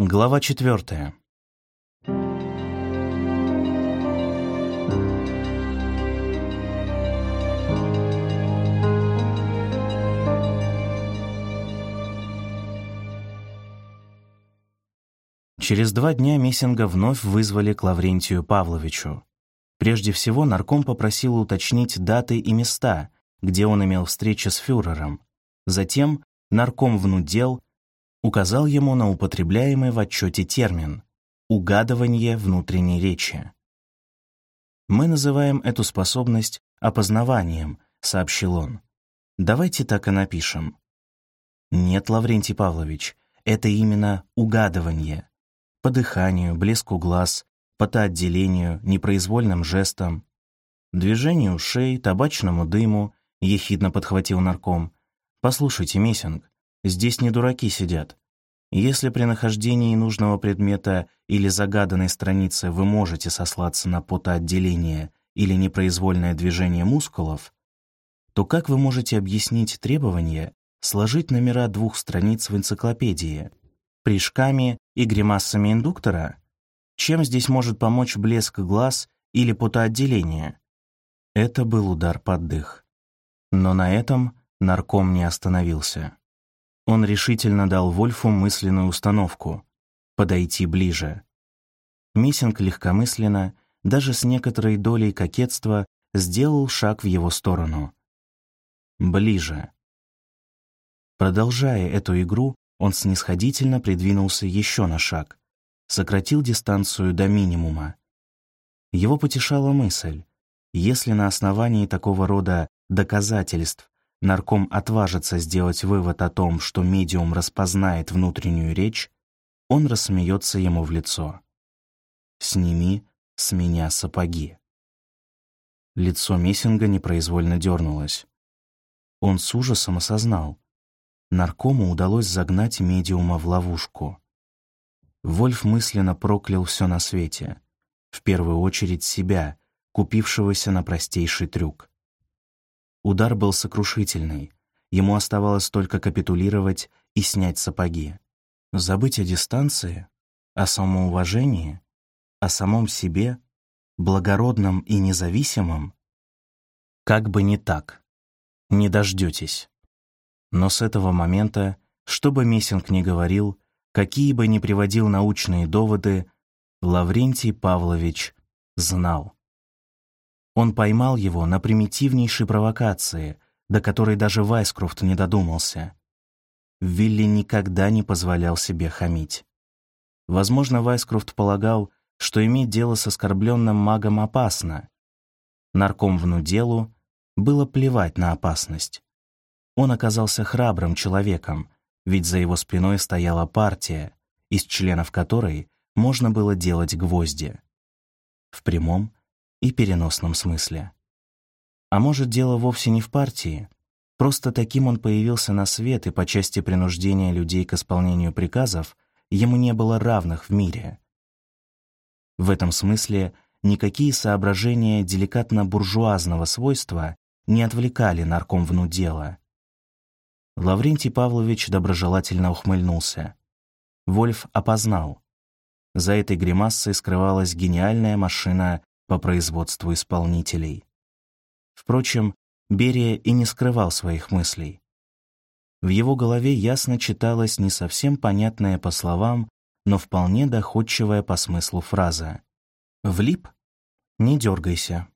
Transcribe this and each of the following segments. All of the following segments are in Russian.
Глава четвертая. Через два дня Мессинга вновь вызвали к Лаврентию Павловичу. Прежде всего нарком попросил уточнить даты и места, где он имел встречи с фюрером. Затем нарком внудел, указал ему на употребляемый в отчете термин «угадывание внутренней речи». «Мы называем эту способность опознаванием», — сообщил он. «Давайте так и напишем». «Нет, Лаврентий Павлович, это именно угадывание по дыханию, блеску глаз, потоотделению, непроизвольным жестам, движению ушей, табачному дыму, ехидно подхватил нарком. «Послушайте, Мессинг, здесь не дураки сидят. Если при нахождении нужного предмета или загаданной страницы вы можете сослаться на потоотделение или непроизвольное движение мускулов, то как вы можете объяснить требование сложить номера двух страниц в энциклопедии, прыжками и гримасами индуктора? Чем здесь может помочь блеск глаз или потоотделение? Это был удар под дых. Но на этом нарком не остановился. Он решительно дал Вольфу мысленную установку — подойти ближе. Миссинг легкомысленно, даже с некоторой долей кокетства, сделал шаг в его сторону. Ближе. Продолжая эту игру, он снисходительно придвинулся еще на шаг, сократил дистанцию до минимума. Его потешала мысль, если на основании такого рода доказательств нарком отважится сделать вывод о том, что медиум распознает внутреннюю речь, он рассмеется ему в лицо. «Сними с меня сапоги». Лицо Мессинга непроизвольно дернулось. Он с ужасом осознал, наркому удалось загнать медиума в ловушку. Вольф мысленно проклял все на свете, в первую очередь себя, купившегося на простейший трюк. Удар был сокрушительный, ему оставалось только капитулировать и снять сапоги. Забыть о дистанции, о самоуважении, о самом себе, благородном и независимом? Как бы не так. Не дождетесь. Но с этого момента, что бы Мессинг ни говорил, какие бы ни приводил научные доводы, Лаврентий Павлович знал. Он поймал его на примитивнейшей провокации, до которой даже Вайскрофт не додумался. Вилли никогда не позволял себе хамить. Возможно, Вайскрофт полагал, что иметь дело с оскорбленным магом опасно. Нарком внуделу было плевать на опасность. Он оказался храбрым человеком, ведь за его спиной стояла партия, из членов которой можно было делать гвозди. В прямом и переносном смысле. А может, дело вовсе не в партии, просто таким он появился на свет, и по части принуждения людей к исполнению приказов ему не было равных в мире. В этом смысле никакие соображения деликатно-буржуазного свойства не отвлекали нарком внудела. Лаврентий Павлович доброжелательно ухмыльнулся. Вольф опознал. За этой гримасой скрывалась гениальная машина по производству исполнителей. Впрочем, Берия и не скрывал своих мыслей. В его голове ясно читалась не совсем понятная по словам, но вполне доходчивая по смыслу фраза. «Влип? Не дергайся».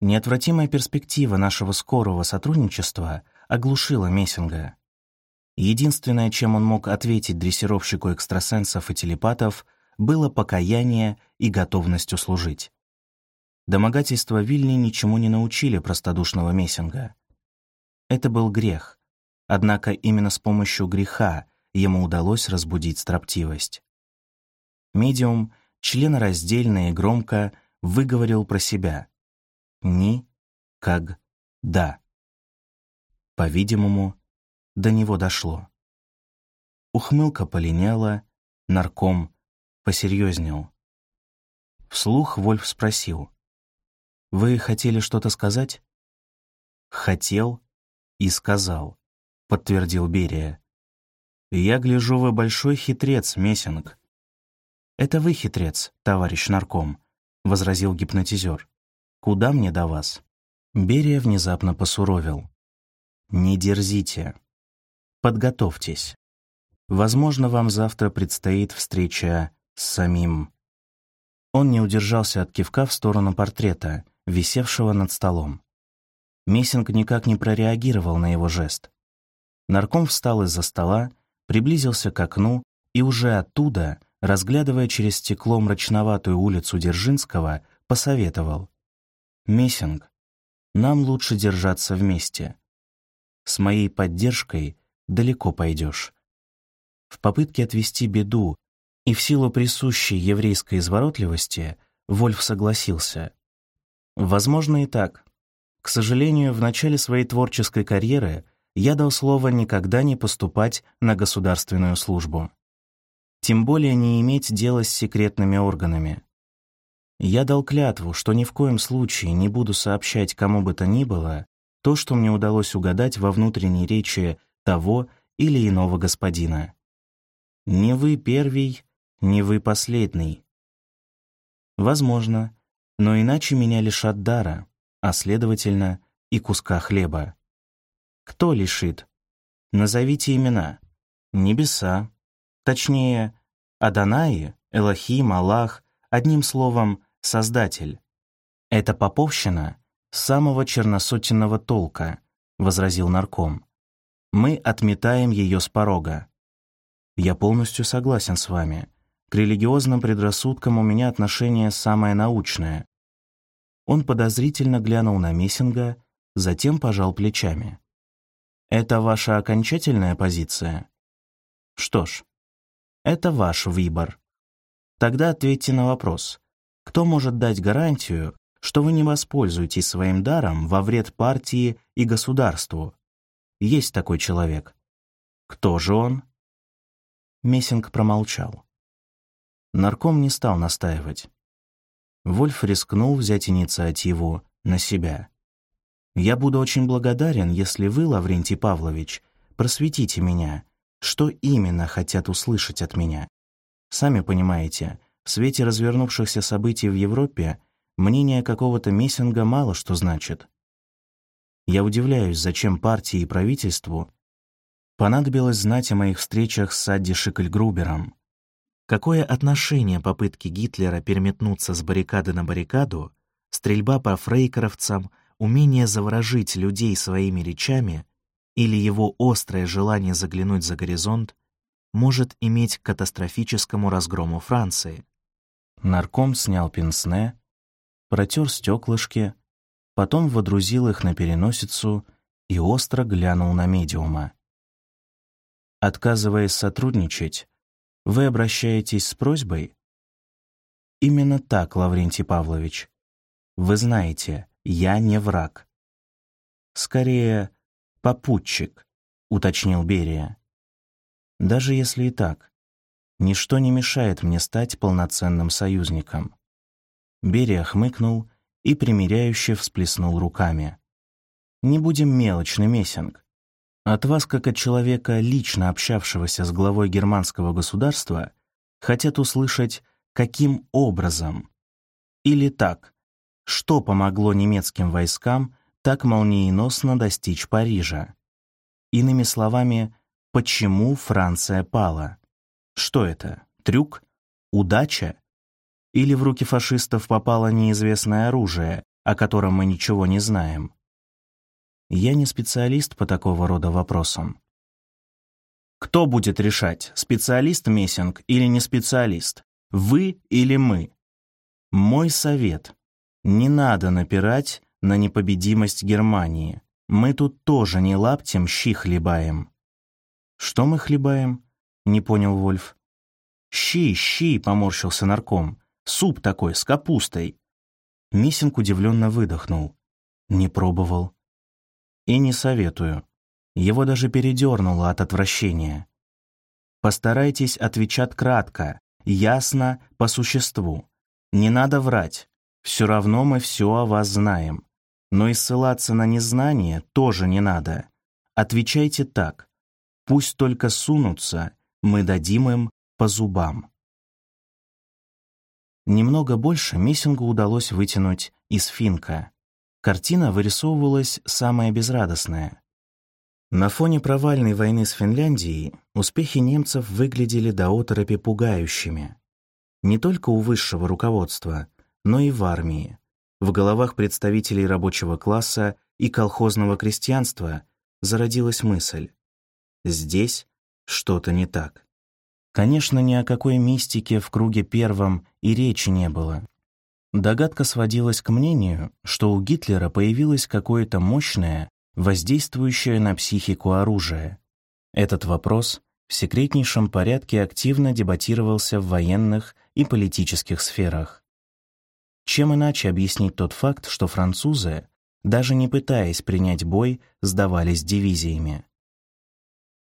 Неотвратимая перспектива нашего скорого сотрудничества — оглушила Мессинга. Единственное, чем он мог ответить дрессировщику экстрасенсов и телепатов, было покаяние и готовность услужить. Домогательства Вильни ничему не научили простодушного Мессинга. Это был грех, однако именно с помощью греха ему удалось разбудить строптивость. Медиум членораздельно и громко выговорил про себя «ни, как, да». По-видимому, до него дошло. Ухмылка полиняла, нарком посерьезнел. Вслух Вольф спросил. «Вы хотели что-то сказать?» «Хотел и сказал», — подтвердил Берия. «Я гляжу, вы большой хитрец, Мессинг». «Это вы хитрец, товарищ нарком», — возразил гипнотизер. «Куда мне до вас?» Берия внезапно посуровил. «Не дерзите. Подготовьтесь. Возможно, вам завтра предстоит встреча с самим...» Он не удержался от кивка в сторону портрета, висевшего над столом. Мессинг никак не прореагировал на его жест. Нарком встал из-за стола, приблизился к окну и уже оттуда, разглядывая через стекло мрачноватую улицу Дзержинского, посоветовал. «Мессинг, нам лучше держаться вместе. С моей поддержкой далеко пойдешь». В попытке отвести беду и в силу присущей еврейской изворотливости Вольф согласился. Возможно и так. К сожалению, в начале своей творческой карьеры я дал слово никогда не поступать на государственную службу. Тем более не иметь дела с секретными органами. Я дал клятву, что ни в коем случае не буду сообщать кому бы то ни было то, что мне удалось угадать во внутренней речи того или иного господина. Не вы первый, не вы последний. Возможно, но иначе меня лишат дара, а следовательно и куска хлеба. Кто лишит? Назовите имена. Небеса. Точнее, Адонаи, Элохим, Аллах, одним словом, Создатель. Это поповщина самого черносотенного толка, возразил нарком. Мы отметаем ее с порога. Я полностью согласен с вами. К религиозным предрассудкам у меня отношение самое научное. Он подозрительно глянул на Мессинга, затем пожал плечами. Это ваша окончательная позиция? Что ж, это ваш выбор. Тогда ответьте на вопрос. Кто может дать гарантию, что вы не воспользуетесь своим даром во вред партии и государству? Есть такой человек. Кто же он? Мессинг промолчал. Нарком не стал настаивать. Вольф рискнул взять инициативу на себя. Я буду очень благодарен, если вы, Лаврентий Павлович, просветите меня, что именно хотят услышать от меня. Сами понимаете, в свете развернувшихся событий в Европе мнение какого-то Мессинга мало что значит. Я удивляюсь, зачем партии и правительству понадобилось знать о моих встречах с Адди Шикльгрубером. Какое отношение попытки Гитлера переметнуться с баррикады на баррикаду, стрельба по фрейкеровцам — умение заворожить людей своими речами или его острое желание заглянуть за горизонт может иметь к катастрофическому разгрому Франции. Нарком снял пенсне, протер стеклышки, потом водрузил их на переносицу и остро глянул на медиума. Отказываясь сотрудничать, вы обращаетесь с просьбой? Именно так, Лаврентий Павлович. Вы знаете, я не враг. Скорее, попутчик, уточнил Берия. Даже если и так, ничто не мешает мне стать полноценным союзником. Берия хмыкнул и примиряюще всплеснул руками. «Не будем мелочны, Мессинг. От вас, как от человека, лично общавшегося с главой германского государства, хотят услышать, каким образом. Или так, что помогло немецким войскам так молниеносно достичь Парижа. Иными словами, почему Франция пала? Что это? Трюк? Удача? Или в руки фашистов попало неизвестное оружие, о котором мы ничего не знаем? Я не специалист по такого рода вопросам. Кто будет решать, специалист Мессинг или не специалист? Вы или мы? Мой совет не надо напирать на непобедимость Германии. Мы тут тоже не лаптем щи хлебаем. Что мы хлебаем? Не понял Вольф. Щи, щи, поморщился нарком. Суп такой, с капустой. Миссинг удивленно выдохнул. Не пробовал. И не советую. Его даже передернуло от отвращения. Постарайтесь отвечать кратко, ясно, по существу. Не надо врать. Все равно мы все о вас знаем. Но и ссылаться на незнание тоже не надо. Отвечайте так. Пусть только сунутся, мы дадим им по зубам. Немного больше Мессингу удалось вытянуть из Финка. Картина вырисовывалась самая безрадостная. На фоне провальной войны с Финляндией успехи немцев выглядели до оторопи пугающими. Не только у высшего руководства, но и в армии. В головах представителей рабочего класса и колхозного крестьянства зародилась мысль «здесь что-то не так». Конечно, ни о какой мистике в круге первом и речи не было. Догадка сводилась к мнению, что у Гитлера появилось какое-то мощное, воздействующее на психику оружие. Этот вопрос в секретнейшем порядке активно дебатировался в военных и политических сферах. Чем иначе объяснить тот факт, что французы, даже не пытаясь принять бой, сдавались дивизиями?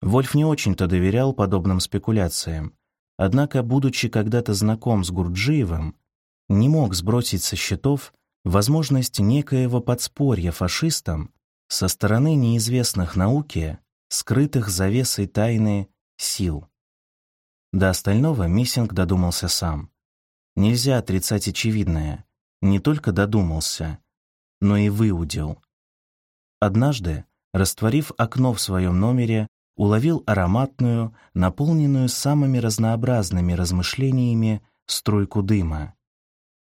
Вольф не очень-то доверял подобным спекуляциям, однако, будучи когда-то знаком с Гурджиевым, не мог сбросить со счетов возможность некоего подспорья фашистам со стороны неизвестных науке, скрытых завесой тайны сил. До остального Миссинг додумался сам. Нельзя отрицать очевидное. Не только додумался, но и выудил. Однажды, растворив окно в своем номере, уловил ароматную, наполненную самыми разнообразными размышлениями струйку дыма.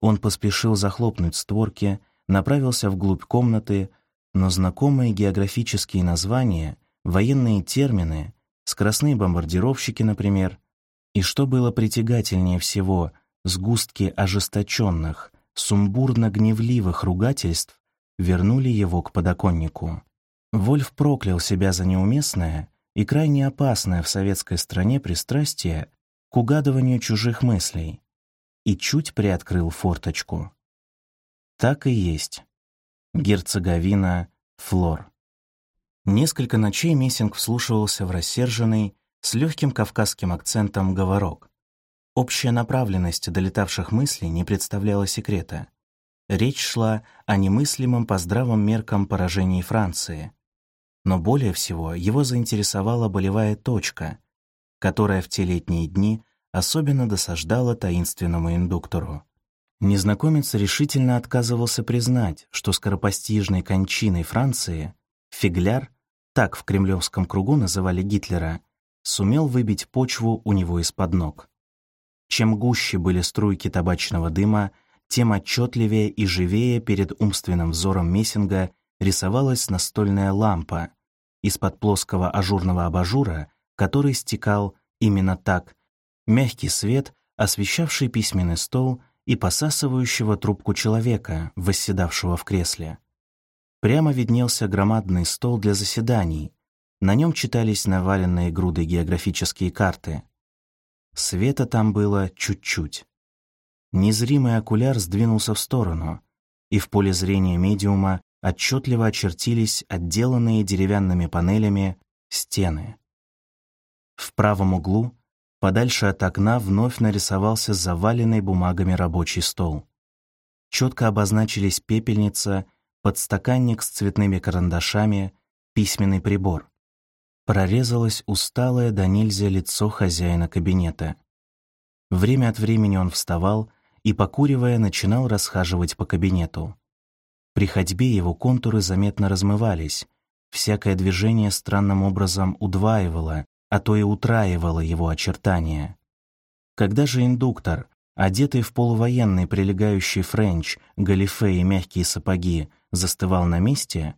Он поспешил захлопнуть створки, направился вглубь комнаты, но знакомые географические названия, военные термины, скоростные бомбардировщики, например, и что было притягательнее всего, сгустки ожесточенных, сумбурно-гневливых ругательств вернули его к подоконнику. Вольф проклял себя за неуместное и крайне опасное в советской стране пристрастие к угадыванию чужих мыслей и чуть приоткрыл форточку. Так и есть. Герцеговина Флор. Несколько ночей Мессинг вслушивался в рассерженный, с легким кавказским акцентом говорок. Общая направленность долетавших мыслей не представляла секрета. Речь шла о немыслимом по здравым меркам поражении Франции. Но более всего его заинтересовала болевая точка, которая в те летние дни особенно досаждала таинственному индуктору. Незнакомец решительно отказывался признать, что скоропостижной кончиной Франции фигляр, так в кремлевском кругу называли Гитлера, сумел выбить почву у него из-под ног. Чем гуще были струйки табачного дыма, тем отчетливее и живее перед умственным взором Мессинга рисовалась настольная лампа, из-под плоского ажурного абажура, который стекал именно так, мягкий свет, освещавший письменный стол и посасывающего трубку человека, восседавшего в кресле. Прямо виднелся громадный стол для заседаний, на нем читались наваленные груды географические карты. Света там было чуть-чуть. Незримый окуляр сдвинулся в сторону, и в поле зрения медиума отчетливо очертились отделанные деревянными панелями стены. В правом углу Подальше от окна вновь нарисовался заваленный бумагами рабочий стол. Четко обозначились пепельница, подстаканник с цветными карандашами, письменный прибор. Прорезалось усталое до нельзя лицо хозяина кабинета. Время от времени он вставал и, покуривая, начинал расхаживать по кабинету. При ходьбе его контуры заметно размывались, всякое движение странным образом удваивало, а то и утраивало его очертания. Когда же индуктор, одетый в полувоенный прилегающий френч, галифе и мягкие сапоги, застывал на месте,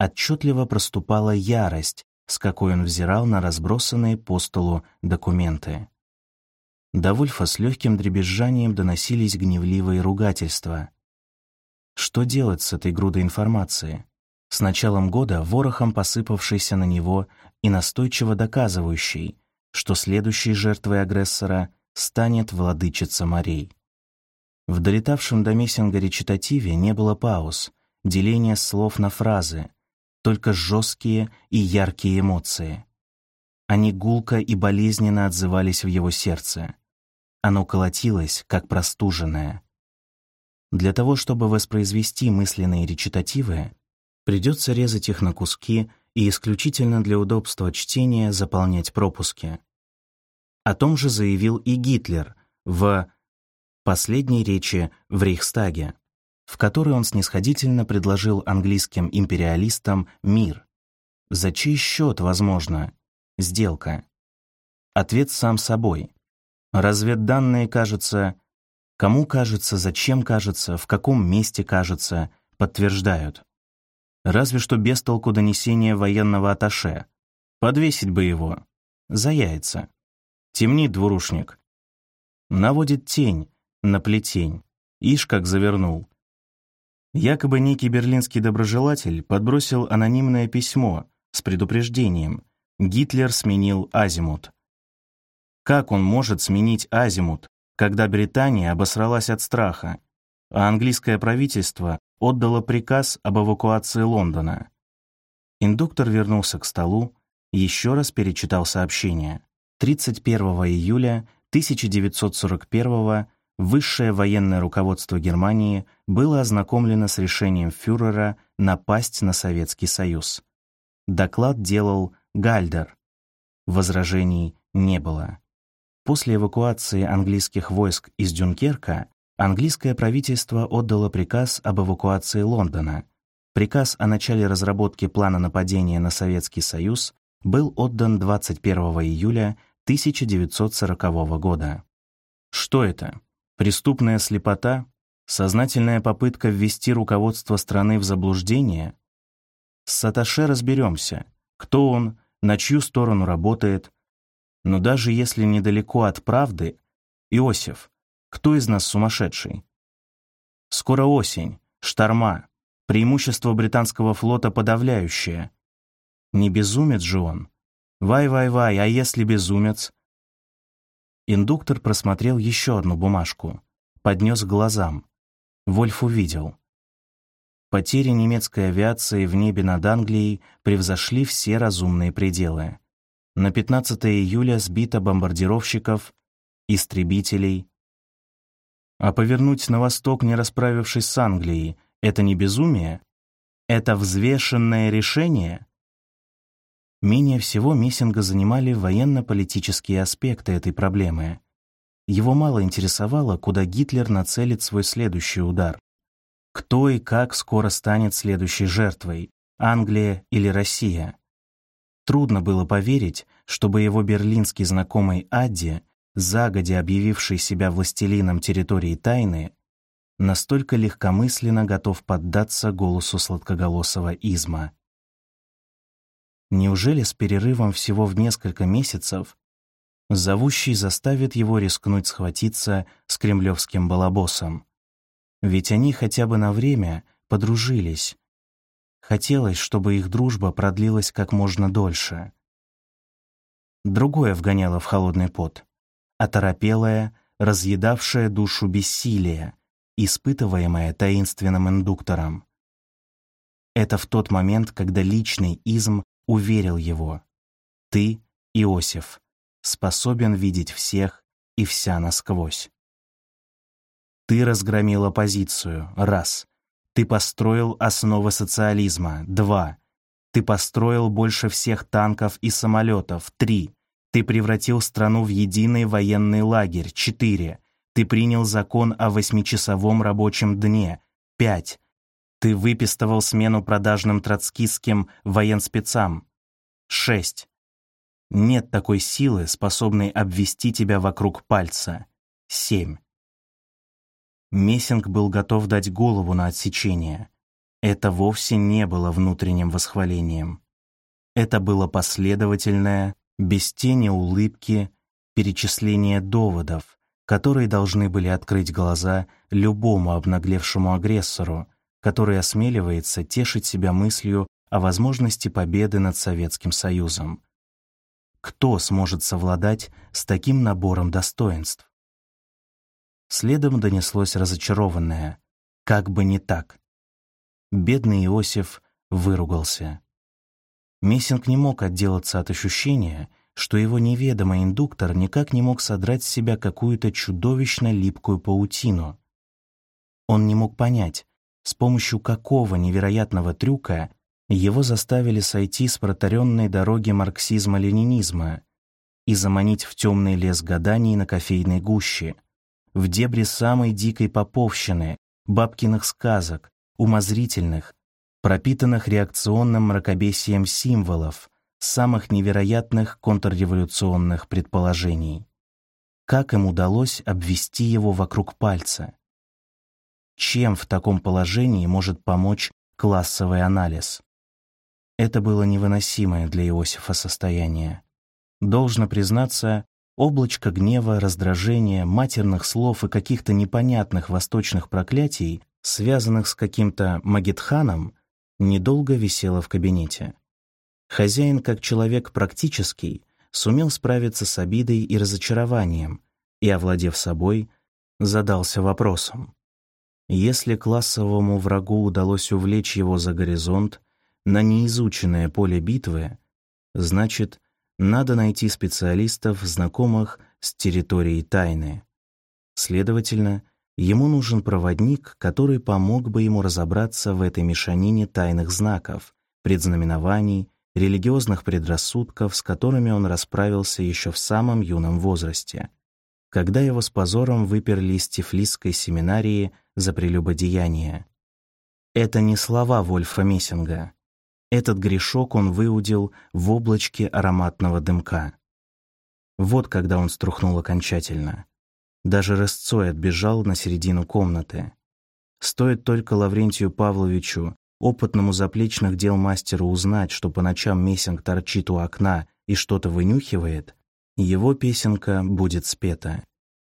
отчетливо проступала ярость, с какой он взирал на разбросанные по столу документы. До Вульфа с легким дребезжанием доносились гневливые ругательства. Что делать с этой грудой информации? С началом года ворохом посыпавшийся на него и настойчиво доказывающий, что следующей жертвой агрессора станет владычица морей. В долетавшем до Мессинга речитативе не было пауз, деления слов на фразы, только жесткие и яркие эмоции. Они гулко и болезненно отзывались в его сердце. Оно колотилось, как простуженное. Для того, чтобы воспроизвести мысленные речитативы, придется резать их на куски и исключительно для удобства чтения заполнять пропуски. О том же заявил и Гитлер в последней речи в Рейхстаге, в которой он снисходительно предложил английским империалистам мир. За чей счет, возможно, сделка? Ответ сам собой. Разведданные, кажется, кому кажется, зачем кажется, в каком месте кажется, подтверждают. Разве что без толку донесения военного аташе. Подвесить бы его. За яйца. Темнит двурушник. Наводит тень на плетень. Ишь как завернул. Якобы некий берлинский доброжелатель подбросил анонимное письмо с предупреждением. Гитлер сменил азимут. Как он может сменить азимут, когда Британия обосралась от страха, а английское правительство отдало приказ об эвакуации Лондона? Индуктор вернулся к столу, еще раз перечитал сообщение. 31 июля 1941 высшее военное руководство Германии было ознакомлено с решением фюрера напасть на Советский Союз. Доклад делал Гальдер. Возражений не было. После эвакуации английских войск из Дюнкерка английское правительство отдало приказ об эвакуации Лондона. Приказ о начале разработки плана нападения на Советский Союз был отдан 21 июля 1940 года. Что это? Преступная слепота? Сознательная попытка ввести руководство страны в заблуждение? С Саташе разберемся. Кто он, на чью сторону работает. Но даже если недалеко от правды, Иосиф, кто из нас сумасшедший? Скоро осень, шторма, преимущество британского флота подавляющее. Не безумец же он. Вай-вай-вай, а если безумец? Индуктор просмотрел еще одну бумажку, поднес к глазам. Вольф увидел. Потери немецкой авиации в небе над Англией превзошли все разумные пределы. На 15 июля сбито бомбардировщиков, истребителей. А повернуть на восток, не расправившись с Англией, это не безумие? Это взвешенное решение? Менее всего Мессинга занимали военно-политические аспекты этой проблемы. Его мало интересовало, куда Гитлер нацелит свой следующий удар. Кто и как скоро станет следующей жертвой – Англия или Россия? Трудно было поверить, чтобы его берлинский знакомый Адди, загодя объявивший себя властелином территории тайны, настолько легкомысленно готов поддаться голосу сладкоголосого изма. Неужели с перерывом всего в несколько месяцев зовущий заставит его рискнуть схватиться с кремлевским балабосом? Ведь они хотя бы на время подружились. Хотелось, чтобы их дружба продлилась как можно дольше. Другое вгоняло в холодный пот. Оторопелое, разъедавшее душу бессилие, испытываемое таинственным индуктором. Это в тот момент, когда личный изм уверил его. Ты, Иосиф, способен видеть всех и вся насквозь. Ты разгромил оппозицию, раз. Ты построил основы социализма, два. Ты построил больше всех танков и самолетов, три. Ты превратил страну в единый военный лагерь, четыре. Ты принял закон о восьмичасовом рабочем дне, пять. Ты выпистывал смену продажным троцкистским военспецам. 6. Нет такой силы, способной обвести тебя вокруг пальца. 7. Мессинг был готов дать голову на отсечение. Это вовсе не было внутренним восхвалением. Это было последовательное, без тени улыбки, перечисление доводов, которые должны были открыть глаза любому обнаглевшему агрессору, который осмеливается тешить себя мыслью о возможности победы над Советским Союзом. Кто сможет совладать с таким набором достоинств? Следом донеслось разочарованное «как бы не так». Бедный Иосиф выругался. Мессинг не мог отделаться от ощущения, что его неведомый индуктор никак не мог содрать с себя какую-то чудовищно липкую паутину. Он не мог понять, с помощью какого невероятного трюка Его заставили сойти с протаренной дороги марксизма-ленинизма и заманить в темный лес гаданий на кофейной гуще, в дебри самой дикой поповщины, бабкиных сказок, умозрительных, пропитанных реакционным мракобесием символов, самых невероятных контрреволюционных предположений. Как им удалось обвести его вокруг пальца? Чем в таком положении может помочь классовый анализ? Это было невыносимое для Иосифа состояние. Должно признаться, облачко гнева, раздражения, матерных слов и каких-то непонятных восточных проклятий, связанных с каким-то Магитханом, недолго висело в кабинете. Хозяин, как человек практический, сумел справиться с обидой и разочарованием и, овладев собой, задался вопросом. Если классовому врагу удалось увлечь его за горизонт, на неизученное поле битвы, значит, надо найти специалистов, знакомых с территорией тайны. Следовательно, ему нужен проводник, который помог бы ему разобраться в этой мешанине тайных знаков, предзнаменований, религиозных предрассудков, с которыми он расправился еще в самом юном возрасте, когда его с позором выперли из Тифлисской семинарии за прелюбодеяние. Это не слова Вольфа Мессинга. Этот грешок он выудил в облачке ароматного дымка. Вот когда он струхнул окончательно. Даже рысцой отбежал на середину комнаты. Стоит только Лаврентию Павловичу, опытному заплечных дел мастеру, узнать, что по ночам Мессинг торчит у окна и что-то вынюхивает, его песенка будет спета.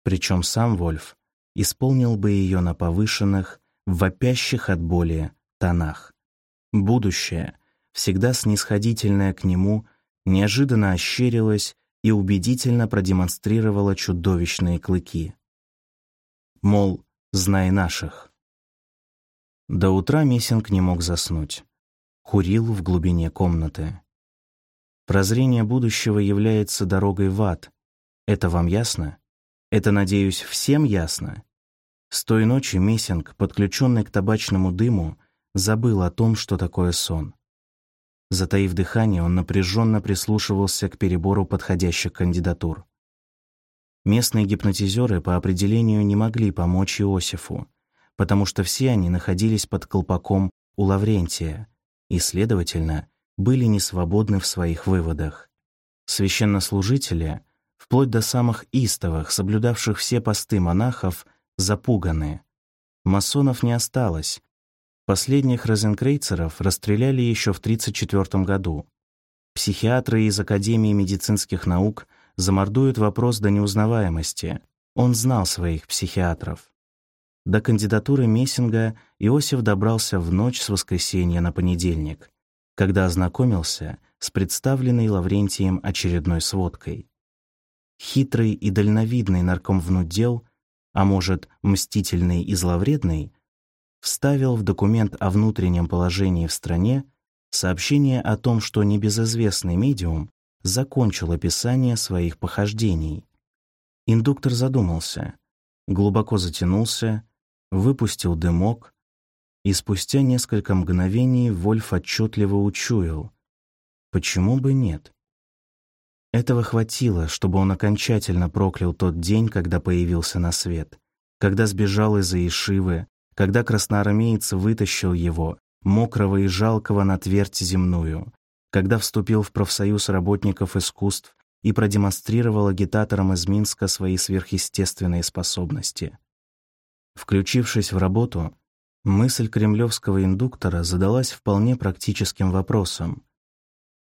Причем сам Вольф исполнил бы ее на повышенных, вопящих от боли тонах. Будущее, всегда снисходительное к нему, неожиданно ощерилось и убедительно продемонстрировало чудовищные клыки. Мол, знай наших. До утра Мессинг не мог заснуть. Курил в глубине комнаты. Прозрение будущего является дорогой в ад. Это вам ясно? Это, надеюсь, всем ясно? С той ночи Мессинг, подключенный к табачному дыму, забыл о том, что такое сон. Затаив дыхание, он напряженно прислушивался к перебору подходящих кандидатур. Местные гипнотизеры по определению не могли помочь Иосифу, потому что все они находились под колпаком у Лаврентия и, следовательно, были несвободны в своих выводах. Священнослужители, вплоть до самых истовых, соблюдавших все посты монахов, запуганы. Масонов не осталось, Последних розенкрейцеров расстреляли еще в 1934 году. Психиатры из Академии медицинских наук замордуют вопрос до неузнаваемости. Он знал своих психиатров. До кандидатуры Мессинга Иосиф добрался в ночь с воскресенья на понедельник, когда ознакомился с представленной Лаврентием очередной сводкой. Хитрый и дальновидный наркомвнудел, а может, мстительный и зловредный, вставил в документ о внутреннем положении в стране сообщение о том, что небезызвестный медиум закончил описание своих похождений. Индуктор задумался, глубоко затянулся, выпустил дымок, и спустя несколько мгновений Вольф отчетливо учуял. Почему бы нет? Этого хватило, чтобы он окончательно проклял тот день, когда появился на свет, когда сбежал из-за Ишивы, когда красноармеец вытащил его, мокрого и жалкого, на твердь земную, когда вступил в профсоюз работников искусств и продемонстрировал агитаторам из Минска свои сверхъестественные способности. Включившись в работу, мысль кремлевского индуктора задалась вполне практическим вопросом.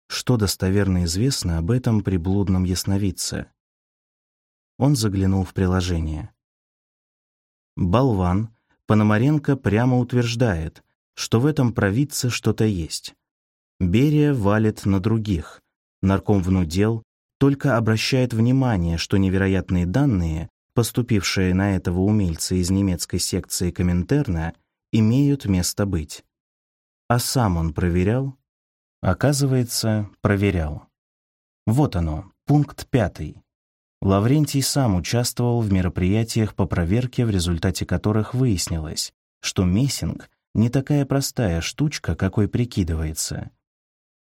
Что достоверно известно об этом приблудном ясновидце? Он заглянул в приложение. Болван, Пономаренко прямо утверждает, что в этом провидце что-то есть. Берия валит на других. Нарком внудел только обращает внимание, что невероятные данные, поступившие на этого умельца из немецкой секции Коминтерна, имеют место быть. А сам он проверял? Оказывается, проверял. Вот оно, пункт пятый. Лаврентий сам участвовал в мероприятиях по проверке, в результате которых выяснилось, что Мессинг не такая простая штучка, какой прикидывается.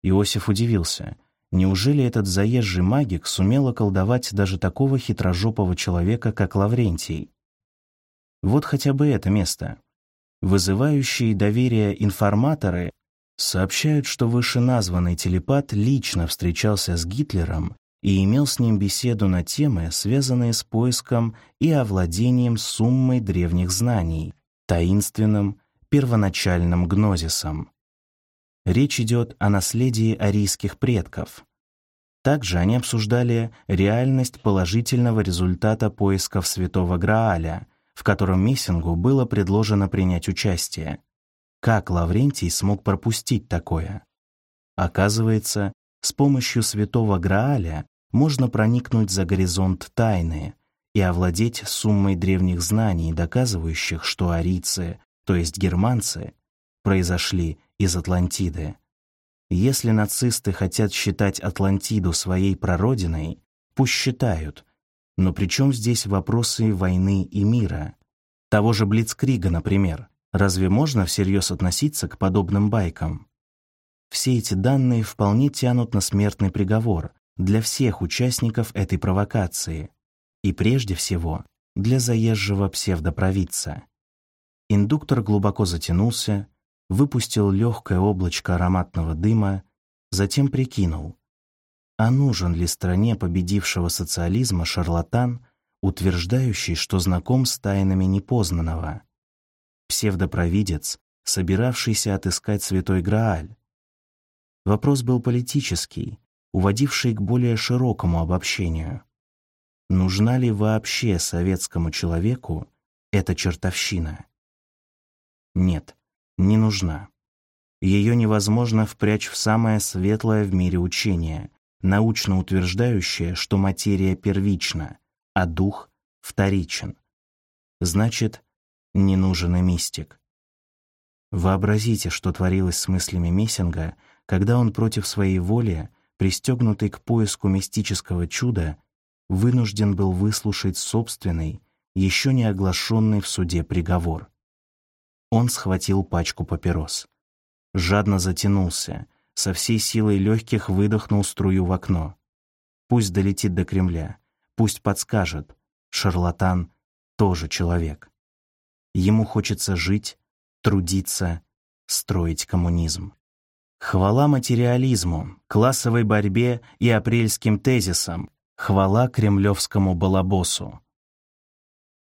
Иосиф удивился. Неужели этот заезжий магик сумел околдовать даже такого хитрожопого человека, как Лаврентий? Вот хотя бы это место. Вызывающие доверие информаторы сообщают, что вышеназванный телепат лично встречался с Гитлером и имел с ним беседу на темы, связанные с поиском и овладением суммой древних знаний, таинственным первоначальным гнозисом. Речь идет о наследии арийских предков. Также они обсуждали реальность положительного результата поисков Святого Грааля, в котором Мессингу было предложено принять участие. Как Лаврентий смог пропустить такое? Оказывается, с помощью Святого Грааля можно проникнуть за горизонт тайны и овладеть суммой древних знаний, доказывающих, что арийцы, то есть германцы, произошли из Атлантиды. Если нацисты хотят считать Атлантиду своей прародиной, пусть считают. Но при чем здесь вопросы войны и мира? Того же Блицкрига, например. Разве можно всерьез относиться к подобным байкам? Все эти данные вполне тянут на смертный приговор, для всех участников этой провокации и прежде всего для заезжего псевдопровидца. Индуктор глубоко затянулся, выпустил легкое облачко ароматного дыма, затем прикинул, а нужен ли стране победившего социализма шарлатан, утверждающий, что знаком с тайнами непознанного, псевдопровидец, собиравшийся отыскать святой Грааль. Вопрос был политический, уводивший к более широкому обобщению. Нужна ли вообще советскому человеку эта чертовщина? Нет, не нужна. Ее невозможно впрячь в самое светлое в мире учение, научно утверждающее, что материя первична, а дух вторичен. Значит, не нужен и мистик. Вообразите, что творилось с мыслями Мессинга, когда он против своей воли пристегнутый к поиску мистического чуда, вынужден был выслушать собственный, еще не оглашенный в суде приговор. Он схватил пачку папирос. Жадно затянулся, со всей силой легких выдохнул струю в окно. Пусть долетит до Кремля, пусть подскажет, шарлатан тоже человек. Ему хочется жить, трудиться, строить коммунизм. Хвала материализму, классовой борьбе и апрельским тезисам, хвала кремлевскому балабосу.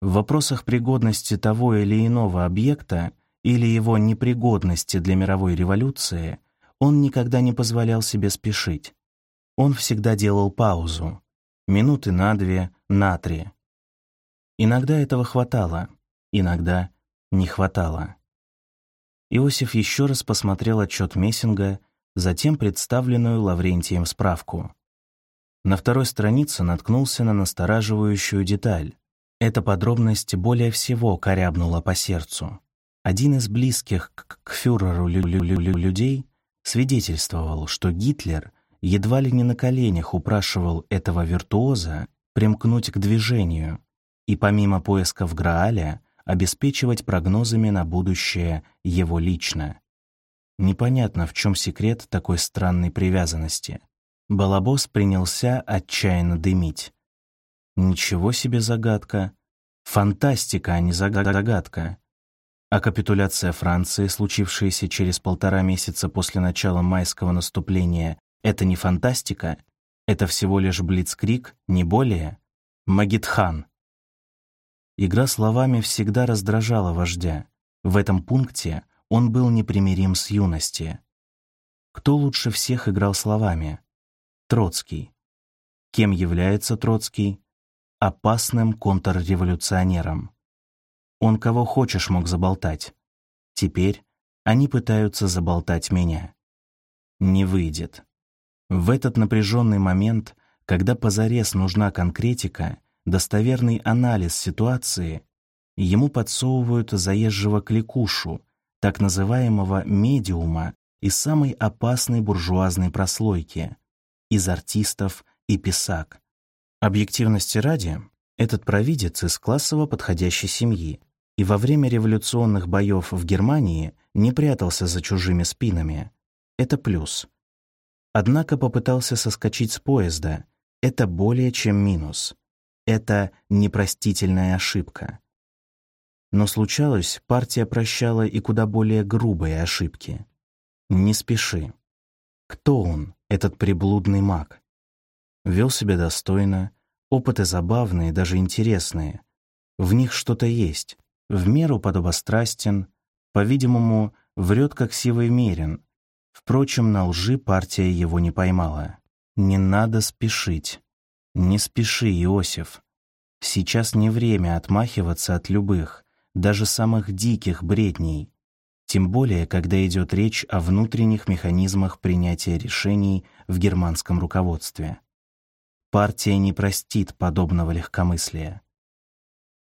В вопросах пригодности того или иного объекта или его непригодности для мировой революции он никогда не позволял себе спешить. Он всегда делал паузу, минуты на две, на три. Иногда этого хватало, иногда не хватало. Иосиф еще раз посмотрел отчет Мессинга, затем представленную Лаврентием справку. На второй странице наткнулся на настораживающую деталь. Эта подробность более всего корябнула по сердцу. Один из близких к, к фюреру лю лю лю людей свидетельствовал, что Гитлер едва ли не на коленях упрашивал этого виртуоза примкнуть к движению, и помимо поисков Грааля обеспечивать прогнозами на будущее его лично. Непонятно, в чем секрет такой странной привязанности. Балабос принялся отчаянно дымить. Ничего себе загадка. Фантастика, а не загадка. А капитуляция Франции, случившаяся через полтора месяца после начала майского наступления, это не фантастика? Это всего лишь блицкрик, не более? Магитхан. Игра словами всегда раздражала вождя. В этом пункте он был непримирим с юности. Кто лучше всех играл словами? Троцкий. Кем является Троцкий? Опасным контрреволюционером. Он кого хочешь мог заболтать. Теперь они пытаются заболтать меня. Не выйдет. В этот напряженный момент, когда позарез нужна конкретика, достоверный анализ ситуации, ему подсовывают заезжего кликушу, так называемого медиума из самой опасной буржуазной прослойки, из артистов и писак. Объективности ради, этот провидец из классово подходящей семьи, и во время революционных боев в Германии не прятался за чужими спинами. Это плюс. Однако попытался соскочить с поезда. Это более чем минус. Это непростительная ошибка. Но случалось, партия прощала и куда более грубые ошибки. Не спеши. Кто он, этот приблудный маг? Вел себя достойно, опыты забавные, даже интересные. В них что-то есть. В меру подобострастен, по-видимому, врет как сивый мерин. Впрочем, на лжи партия его не поймала. Не надо спешить. Не спеши, Иосиф. Сейчас не время отмахиваться от любых, даже самых диких бредней. Тем более, когда идет речь о внутренних механизмах принятия решений в германском руководстве. Партия не простит подобного легкомыслия.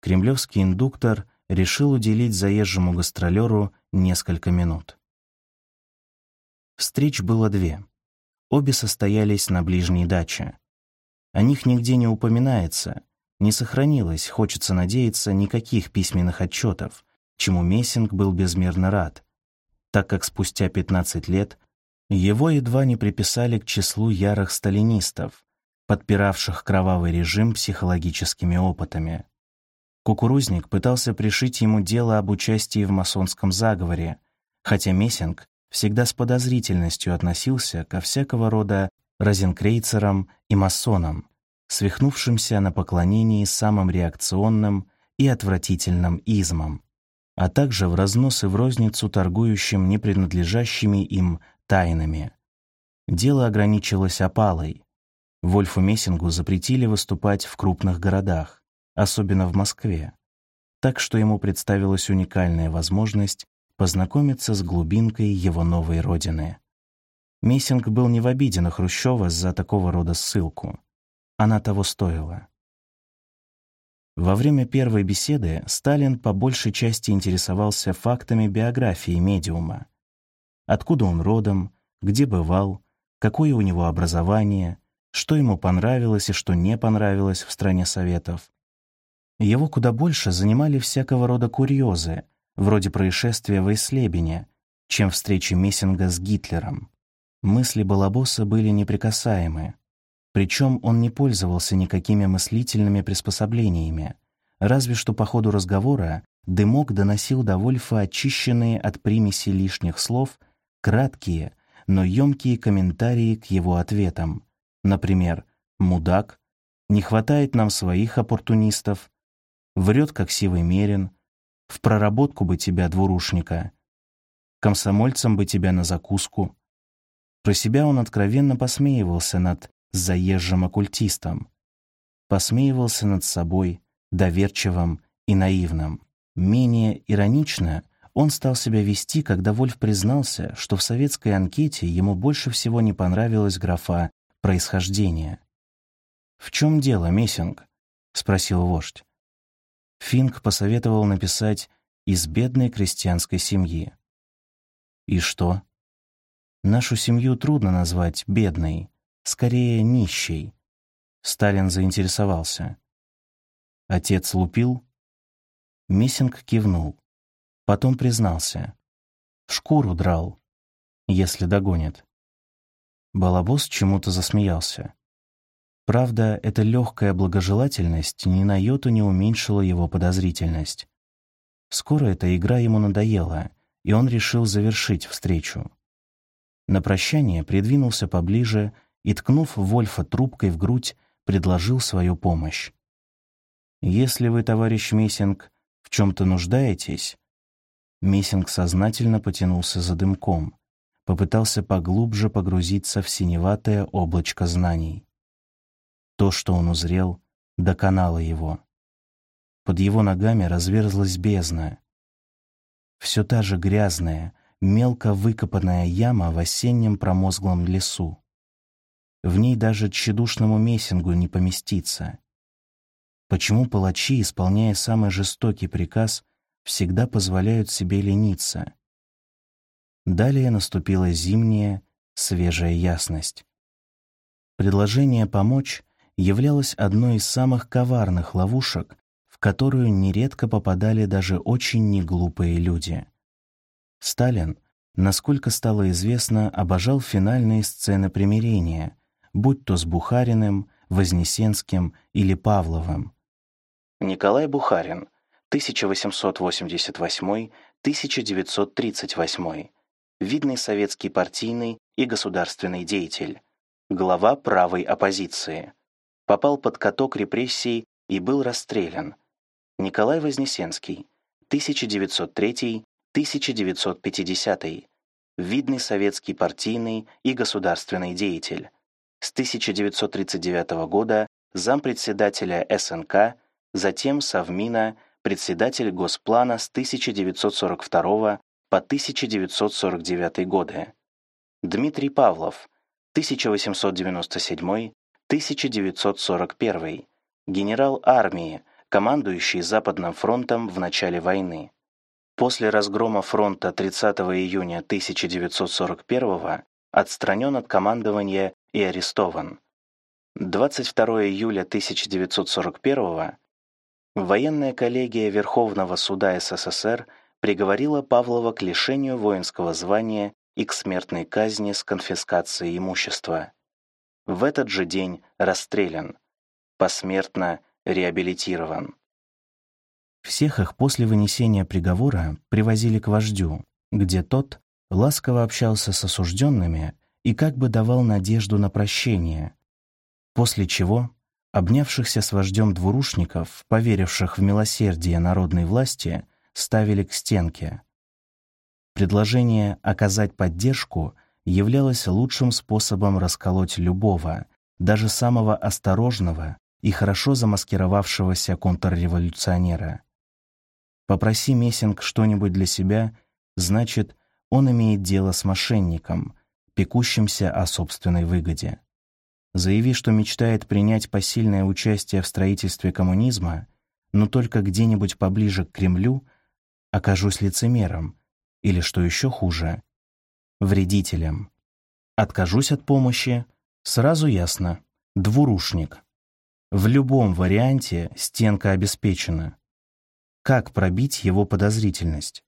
Кремлевский индуктор решил уделить заезжему гастролеру несколько минут. Встреч было две. Обе состоялись на ближней даче. О них нигде не упоминается, не сохранилось, хочется надеяться, никаких письменных отчетов, чему Мессинг был безмерно рад, так как спустя 15 лет его едва не приписали к числу ярых сталинистов, подпиравших кровавый режим психологическими опытами. Кукурузник пытался пришить ему дело об участии в масонском заговоре, хотя Мессинг всегда с подозрительностью относился ко всякого рода розенкрейцерам и масонам, свихнувшимся на поклонении самым реакционным и отвратительным измам, а также в разнос и в розницу торгующим непринадлежащими им тайнами. Дело ограничилось опалой. Вольфу Мессингу запретили выступать в крупных городах, особенно в Москве. Так что ему представилась уникальная возможность познакомиться с глубинкой его новой родины. Мессинг был не в обиде на Хрущева за такого рода ссылку. Она того стоила. Во время первой беседы Сталин по большей части интересовался фактами биографии медиума. Откуда он родом, где бывал, какое у него образование, что ему понравилось и что не понравилось в стране Советов, его куда больше занимали всякого рода курьезы, вроде происшествия в Эйслебене, чем встречи Мессинга с Гитлером. Мысли Балабоса были неприкасаемы. Причем он не пользовался никакими мыслительными приспособлениями, разве что по ходу разговора дымок доносил до Вольфа очищенные от примеси лишних слов, краткие, но емкие комментарии к его ответам. Например, «Мудак», «Не хватает нам своих оппортунистов», врет, как сивый мерин, в проработку бы тебя, двурушника, комсомольцам бы тебя на закуску. Про себя он откровенно посмеивался над заезжим оккультистом, посмеивался над собой, доверчивым и наивным. Менее иронично он стал себя вести, когда Вольф признался, что в советской анкете ему больше всего не понравилась графа «происхождение». «В чем дело, Мессинг?» — спросил вождь. Финк посоветовал написать «из бедной крестьянской семьи». И что? Нашу семью трудно назвать бедной, скорее нищей. Сталин заинтересовался. Отец лупил? Миссинг кивнул. Потом признался. Шкуру драл, если догонит. Балабос чему-то засмеялся. Правда, эта легкая благожелательность ни на йоту не уменьшила его подозрительность. Скоро эта игра ему надоела, и он решил завершить встречу. На прощание придвинулся поближе и, ткнув Вольфа трубкой в грудь, предложил свою помощь. «Если вы, товарищ Мессинг, в чем-то нуждаетесь...» Мессинг сознательно потянулся за дымком, попытался поглубже погрузиться в синеватое облачко знаний. То, что он узрел, доконало его. Под его ногами разверзлась бездна. Все та же грязная, мелко выкопанная яма в осеннем промозглом лесу. В ней даже тщедушному мессингу не поместиться. Почему палачи, исполняя самый жестокий приказ, всегда позволяют себе лениться? Далее наступила зимняя, свежая ясность. Предложение помочь являлась одной из самых коварных ловушек, в которую нередко попадали даже очень неглупые люди. Сталин, насколько стало известно, обожал финальные сцены примирения, будь то с Бухариным, Вознесенским или Павловым. Николай Бухарин, 1888-1938, видный советский партийный и государственный деятель, глава правой оппозиции. Попал под каток репрессий и был расстрелян. Николай Вознесенский, 1903-1950, видный советский партийный и государственный деятель. С 1939 года зампредседателя СНК, затем Совмина, председатель Госплана с 1942 по 1949 годы. Дмитрий Павлов, 1897-1941, генерал армии, командующий Западным фронтом в начале войны. После разгрома фронта 30 июня 1941 отстранен от командования и арестован. 22 июля 1941 военная коллегия Верховного суда СССР приговорила Павлова к лишению воинского звания и к смертной казни с конфискацией имущества. В этот же день расстрелян, посмертно реабилитирован. Всех их после вынесения приговора привозили к вождю, где тот ласково общался с осужденными и как бы давал надежду на прощение, после чего обнявшихся с вождем двурушников, поверивших в милосердие народной власти, ставили к стенке. Предложение оказать поддержку являлось лучшим способом расколоть любого, даже самого осторожного и хорошо замаскировавшегося контрреволюционера. Попроси Мессинг что-нибудь для себя, значит, он имеет дело с мошенником, пекущимся о собственной выгоде. Заяви, что мечтает принять посильное участие в строительстве коммунизма, но только где-нибудь поближе к Кремлю, окажусь лицемером, или, что еще хуже, вредителем. Откажусь от помощи, сразу ясно, двурушник. В любом варианте стенка обеспечена. Как пробить его подозрительность?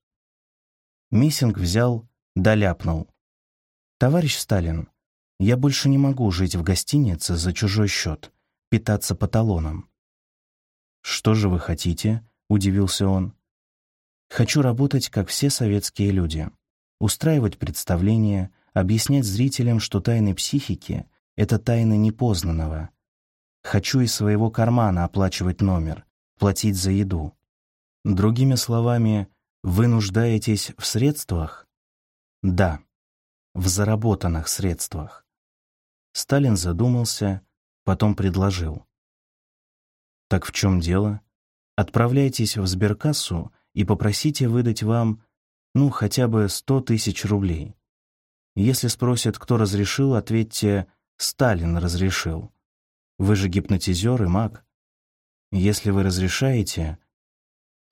Миссинг взял, доляпнул. «Товарищ Сталин, я больше не могу жить в гостинице за чужой счет, питаться по талонам». «Что же вы хотите?» — удивился он. «Хочу работать, как все советские люди. Устраивать представления, объяснять зрителям, что тайны психики — это тайны непознанного, Хочу из своего кармана оплачивать номер, платить за еду. Другими словами, вы нуждаетесь в средствах? Да, в заработанных средствах. Сталин задумался, потом предложил. Так в чем дело? Отправляйтесь в сберкассу и попросите выдать вам, ну, хотя бы сто тысяч рублей. Если спросят, кто разрешил, ответьте «Сталин разрешил». Вы же гипнотизер и маг. Если вы разрешаете...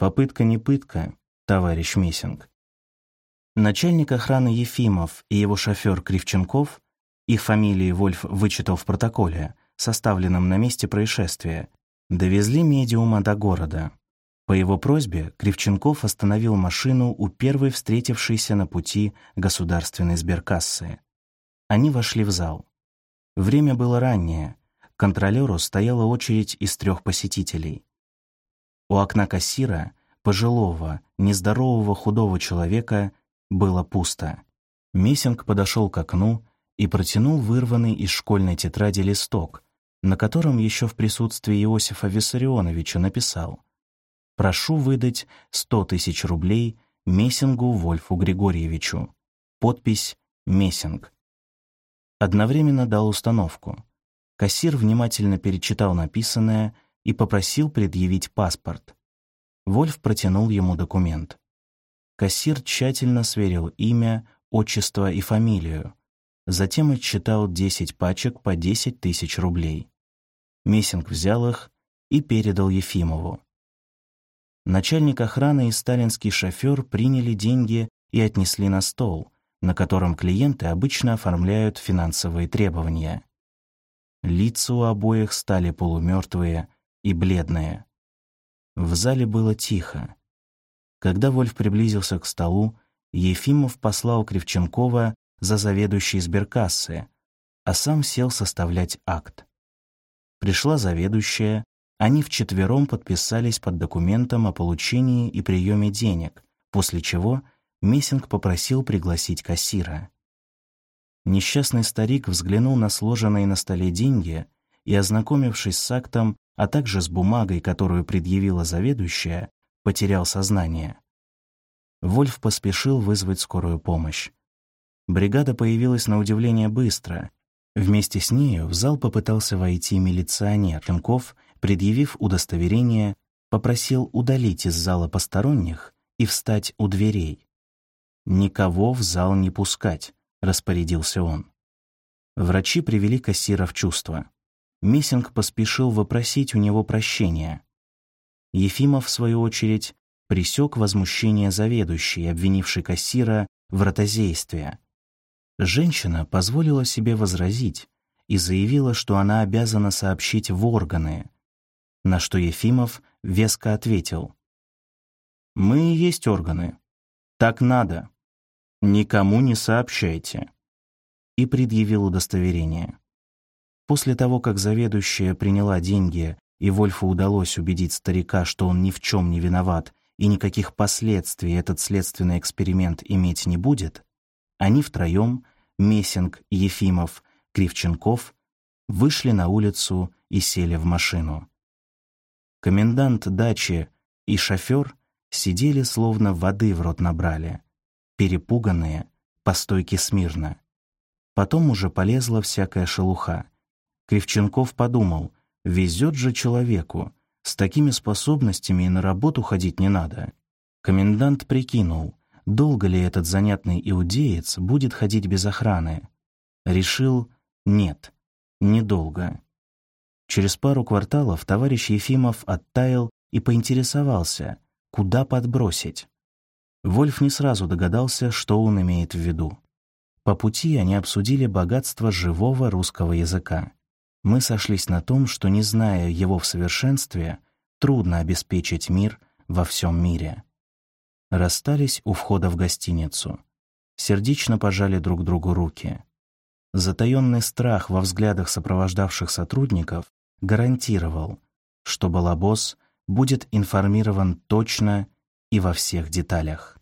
Попытка не пытка, товарищ Мессинг. Начальник охраны Ефимов и его шофер Кривченков, их фамилии Вольф вычитал в протоколе, составленном на месте происшествия, довезли медиума до города. По его просьбе Кривченков остановил машину у первой встретившейся на пути государственной сберкассы. Они вошли в зал. Время было раннее, контролеру стояла очередь из трех посетителей. У окна кассира, пожилого, нездорового худого человека, было пусто. Мессинг подошел к окну и протянул вырванный из школьной тетради листок, на котором еще в присутствии Иосифа Виссарионовича написал «Прошу выдать 100 тысяч рублей Мессингу Вольфу Григорьевичу». Подпись «Мессинг». Одновременно дал установку. Кассир внимательно перечитал написанное и попросил предъявить паспорт. Вольф протянул ему документ. Кассир тщательно сверил имя, отчество и фамилию. Затем отчитал 10 пачек по 10 тысяч рублей. Мессинг взял их и передал Ефимову. Начальник охраны и сталинский шофер приняли деньги и отнесли на стол, на котором клиенты обычно оформляют финансовые требования. Лица у обоих стали полумертвые и бледные. В зале было тихо. Когда Вольф приблизился к столу, Ефимов послал Кривченкова за заведующей сберкассы, а сам сел составлять акт. Пришла заведующая, они вчетвером подписались под документом о получении и приеме денег, после чего Мессинг попросил пригласить кассира. Несчастный старик взглянул на сложенные на столе деньги и, ознакомившись с актом, а также с бумагой, которую предъявила заведующая, потерял сознание. Вольф поспешил вызвать скорую помощь. Бригада появилась на удивление быстро. Вместе с нею в зал попытался войти милиционер. Тымков, предъявив удостоверение, попросил удалить из зала посторонних и встать у дверей. «Никого в зал не пускать», — распорядился он. Врачи привели кассира в чувство. Мессинг поспешил вопросить у него прощения. Ефимов, в свою очередь, пресек возмущение заведующей, обвинившей кассира в ротозействе. Женщина позволила себе возразить и заявила, что она обязана сообщить в органы, на что Ефимов веско ответил. «Мы и есть органы. Так надо. Никому не сообщайте». И предъявил удостоверение. После того, как заведующая приняла деньги, и Вольфу удалось убедить старика, что он ни в чем не виноват и никаких последствий этот следственный эксперимент иметь не будет, они втроем, Мессинг, Ефимов, Кривченков, вышли на улицу и сели в машину. Комендант дачи и шофер сидели словно воды в рот набрали, перепуганные, по стойке смирно. Потом уже полезла всякая шелуха. Кривченков подумал, везет же человеку, с такими способностями и на работу ходить не надо. Комендант прикинул, долго ли этот занятный иудеец будет ходить без охраны. Решил, нет, недолго. Через пару кварталов товарищ Ефимов оттаял и поинтересовался, куда подбросить. Вольф не сразу догадался, что он имеет в виду. По пути они обсудили богатство живого русского языка мы сошлись на том, что, не зная его в совершенстве, трудно обеспечить мир во всем мире. Расстались у входа в гостиницу. Сердечно пожали друг другу руки. Затаённый страх во взглядах сопровождавших сотрудников гарантировал, что Балабос будет информирован точно и во всех деталях.